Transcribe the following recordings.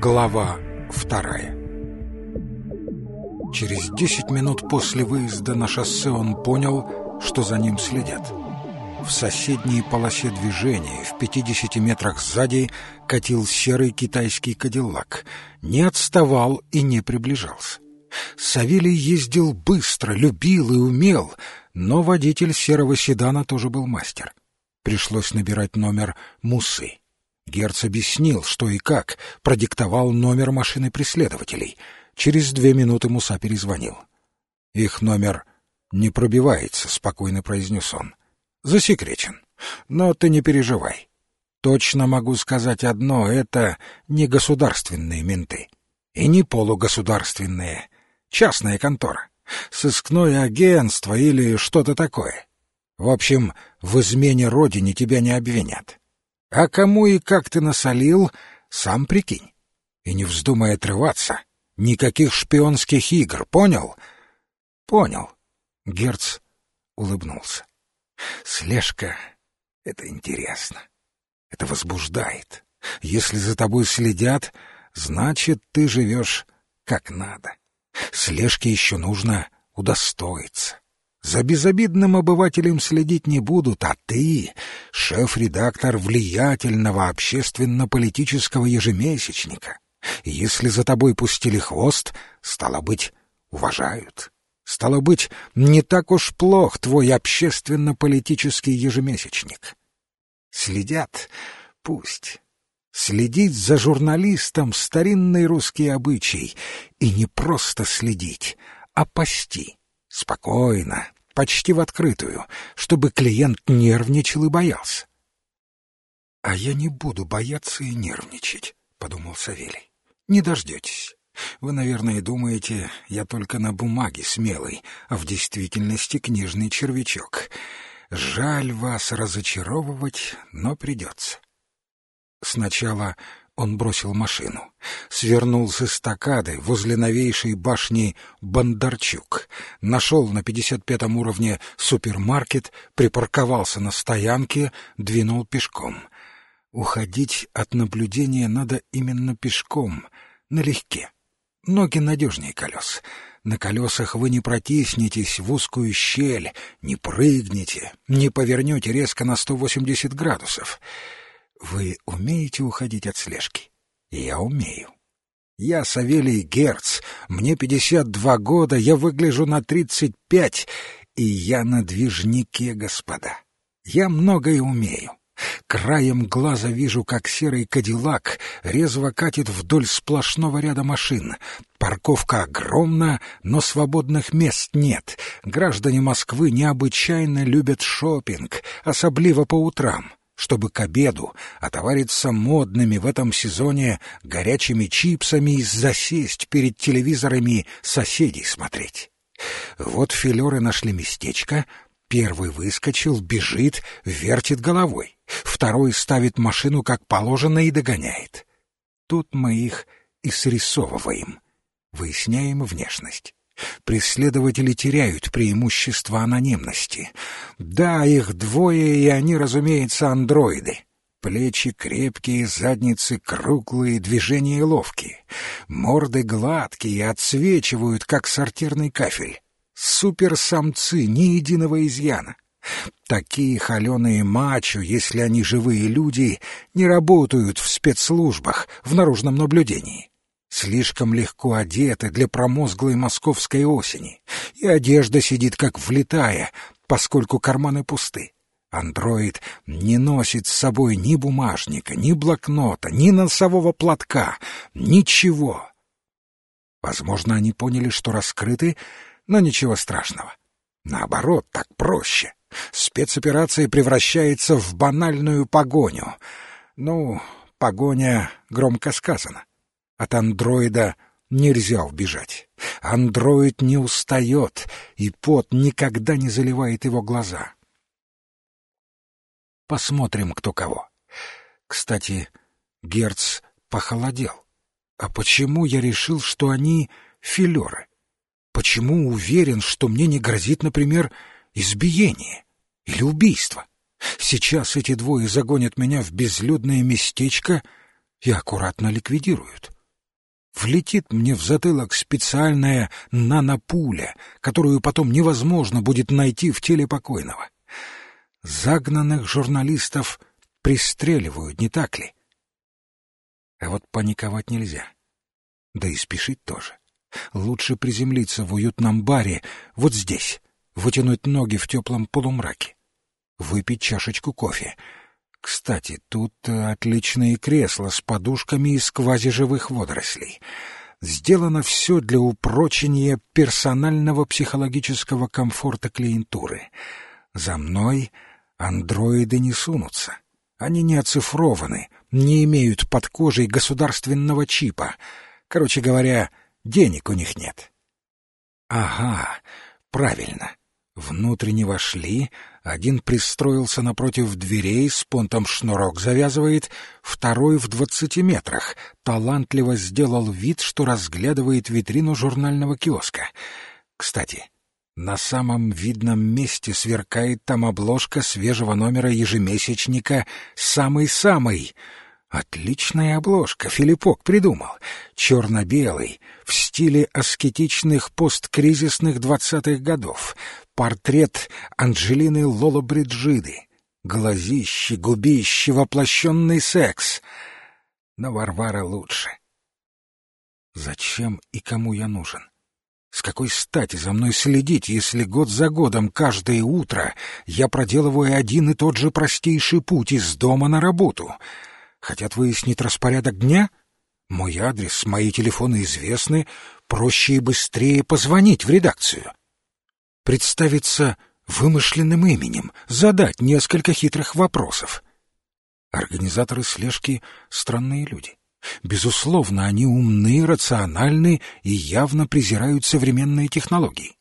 Глава вторая Через десять минут после выезда на шоссе он понял, что за ним следят. В соседней полосе движения, в 50 метрах сзади, катил серый китайский кадиллак. Не отставал и не приближался. Савелий ездил быстро, любил и умел, но водитель серого седана тоже был мастер. Пришлось набирать номер Мусы. Герц объяснил, что и как, продиктовал номер машины преследователей. Через две минуты Муса перезвонил. «Их номер не пробивается», — спокойно произнес он. «Засекречен. Но ты не переживай. Точно могу сказать одно — это не государственные менты. И не полугосударственные. Частная контора. Сыскное агентство или что-то такое. В общем, в измене родине тебя не обвинят. А кому и как ты насолил, сам прикинь. И не вздумай отрываться. Никаких шпионских игр, понял? Понял. Герц улыбнулся. Слежка — это интересно. Это возбуждает. Если за тобой следят, значит, ты живешь как надо. Слежки еще нужно удостоиться. За безобидным обывателем следить не будут, а ты — шеф-редактор влиятельного общественно-политического ежемесячника. Если за тобой пустили хвост, стало быть, уважают. Стало быть, не так уж плох твой общественно-политический ежемесячник. Следят, пусть. Следить за журналистом — старинный русский обычай. И не просто следить, а пасти. Спокойно, почти в открытую, чтобы клиент нервничал и боялся. «А я не буду бояться и нервничать», — подумал Савелий. «Не дождетесь. Вы, наверное, думаете, я только на бумаге смелый, а в действительности книжный червячок. Жаль вас разочаровывать, но придется». Сначала он бросил машину, свернул с эстакады возле новейшей башни Бондарчук, нашел на 55-м уровне супермаркет, припарковался на стоянке, двинул пешком. Уходить от наблюдения надо именно пешком, налегке. Ноги надежнее колес. На колесах вы не протиснетесь в узкую щель, не прыгнете, не повернете резко на 180 градусов. Вы умеете уходить от слежки? Я умею. Я Савелий Герц, мне 52 года, я выгляжу на 35, и я на движнике, господа. Я многое умею. Краем глаза вижу, как серый кадиллак резво катит вдоль сплошного ряда машин. Парковка огромна, но свободных мест нет. Граждане Москвы необычайно любят шопинг, особливо по утрам чтобы к обеду отовариться модными в этом сезоне горячими чипсами и засесть перед телевизорами соседей смотреть. Вот филеры нашли местечко, первый выскочил, бежит, вертит головой, второй ставит машину как положено и догоняет. Тут мы их и срисовываем, выясняем внешность. Преследователи теряют преимущество анонимности. Да, их двое, и они, разумеется, андроиды. Плечи крепкие, задницы круглые, движения ловкие. Морды гладкие, отсвечивают, как сортирный кафель. Суперсамцы, ни единого изъяна. Такие холеные мачо, если они живые люди, не работают в спецслужбах, в наружном наблюдении слишком легко одеты для промозглой московской осени, и одежда сидит как влетая, поскольку карманы пусты. Андроид не носит с собой ни бумажника, ни блокнота, ни носового платка, ничего. Возможно, они поняли, что раскрыты, но ничего страшного. Наоборот, так проще. Спецоперация превращается в банальную погоню. Ну, погоня громко сказано. От андроида нельзя убежать. Андроид не устает, и пот никогда не заливает его глаза. Посмотрим, кто кого. Кстати, Герц похолодел. А почему я решил, что они филеры? Почему уверен, что мне не грозит, например, избиение или убийство? Сейчас эти двое загонят меня в безлюдное местечко и аккуратно ликвидируют. Влетит мне в затылок специальная нанопуля, которую потом невозможно будет найти в теле покойного. Загнанных журналистов пристреливают, не так ли? А вот паниковать нельзя. Да и спешить тоже. Лучше приземлиться в уютном баре, вот здесь, вытянуть ноги в теплом полумраке, выпить чашечку кофе. Кстати, тут отличные кресла с подушками из квазиживых водорослей. Сделано все для упрочения персонального психологического комфорта клиентуры. За мной андроиды не сунутся. Они не оцифрованы, не имеют под кожей государственного чипа. Короче говоря, денег у них нет. Ага, правильно. Внутренне вошли, один пристроился напротив дверей, с понтом шнурок завязывает, второй в двадцати метрах, талантливо сделал вид, что разглядывает витрину журнального киоска. Кстати, на самом видном месте сверкает там обложка свежего номера ежемесячника «Самый-самый». Отличная обложка, Филиппок придумал. Черно-белый, в стиле аскетичных посткризисных двадцатых годов. Портрет Анджелины Лоло Бриджиды. Глазище, губище, воплощенный секс. Но Варвара лучше. Зачем и кому я нужен? С какой стати за мной следить, если год за годом каждое утро я проделываю один и тот же простейший путь из дома на работу? Хотят выяснить распорядок дня? Мой адрес, мои телефоны известны, проще и быстрее позвонить в редакцию. Представиться вымышленным именем, задать несколько хитрых вопросов. Организаторы слежки — странные люди. Безусловно, они умны, рациональны и явно презирают современные технологии.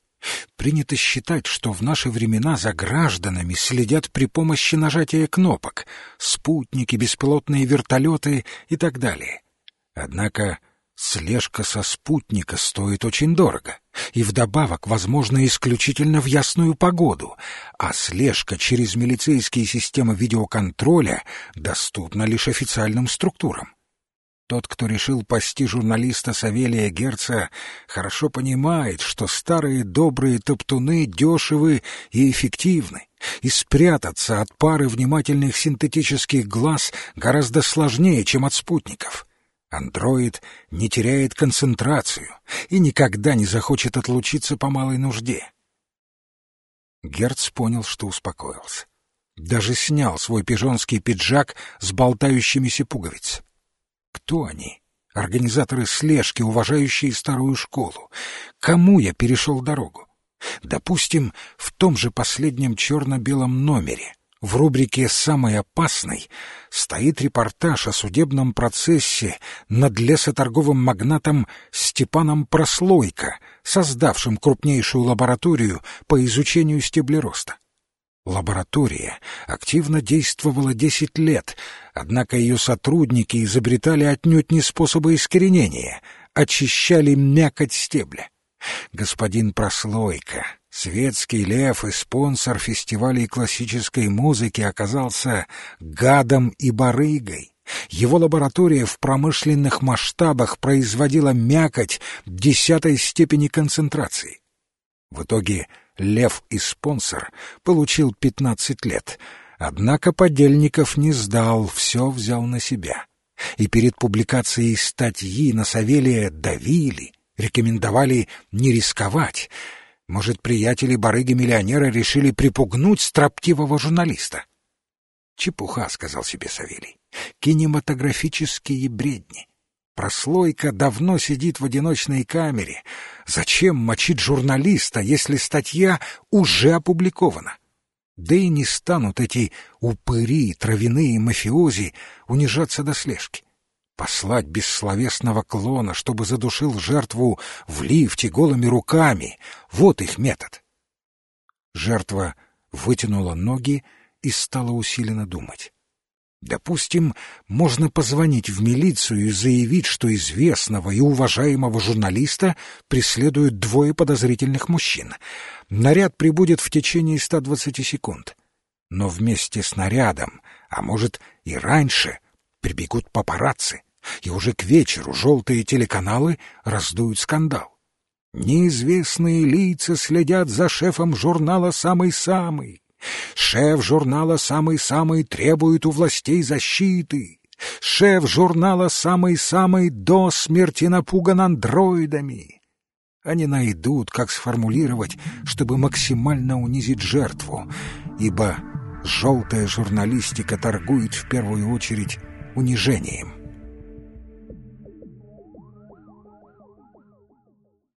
Принято считать, что в наши времена за гражданами следят при помощи нажатия кнопок, спутники, беспилотные вертолеты и так далее. Однако слежка со спутника стоит очень дорого, и вдобавок, возможно, исключительно в ясную погоду, а слежка через милицейские системы видеоконтроля доступна лишь официальным структурам. Тот, кто решил пасти журналиста Савелия Герца, хорошо понимает, что старые добрые топтуны дешевы и эффективны, и спрятаться от пары внимательных синтетических глаз гораздо сложнее, чем от спутников. Андроид не теряет концентрацию и никогда не захочет отлучиться по малой нужде. Герц понял, что успокоился. Даже снял свой пижонский пиджак с болтающимися пуговицами. Кто они? Организаторы слежки, уважающие старую школу. Кому я перешел дорогу? Допустим, в том же последнем черно-белом номере в рубрике «Самый опасный» стоит репортаж о судебном процессе над лесоторговым магнатом Степаном Прослойко, создавшим крупнейшую лабораторию по изучению стеблероста. Лаборатория активно действовала десять лет, однако ее сотрудники изобретали отнюдь не способы искоренения, очищали мякоть стебля. Господин Прослойка, светский лев и спонсор фестивалей классической музыки, оказался гадом и барыгой. Его лаборатория в промышленных масштабах производила мякоть десятой степени концентрации. В итоге Лев и спонсор получил пятнадцать лет, однако подельников не сдал, все взял на себя. И перед публикацией статьи на Савелия давили, рекомендовали не рисковать. Может, приятели барыги-миллионера решили припугнуть строптивого журналиста? «Чепуха», — сказал себе Савелий, — «кинематографические бредни». Прослойка давно сидит в одиночной камере. Зачем мочить журналиста, если статья уже опубликована? Да и не станут эти упыри, травяные мафиози унижаться до слежки. Послать бессловесного клона, чтобы задушил жертву в лифте голыми руками — вот их метод. Жертва вытянула ноги и стала усиленно думать. Допустим, можно позвонить в милицию и заявить, что известного и уважаемого журналиста преследуют двое подозрительных мужчин. Наряд прибудет в течение 120 секунд. Но вместе с нарядом, а может и раньше, прибегут папарацци, и уже к вечеру желтые телеканалы раздуют скандал. Неизвестные лица следят за шефом журнала «Самый-самый». Шеф журнала «Самый-самый» требует у властей защиты. Шеф журнала «Самый-самый» до смерти напуган андроидами. Они найдут, как сформулировать, чтобы максимально унизить жертву, ибо желтая журналистика торгует в первую очередь унижением.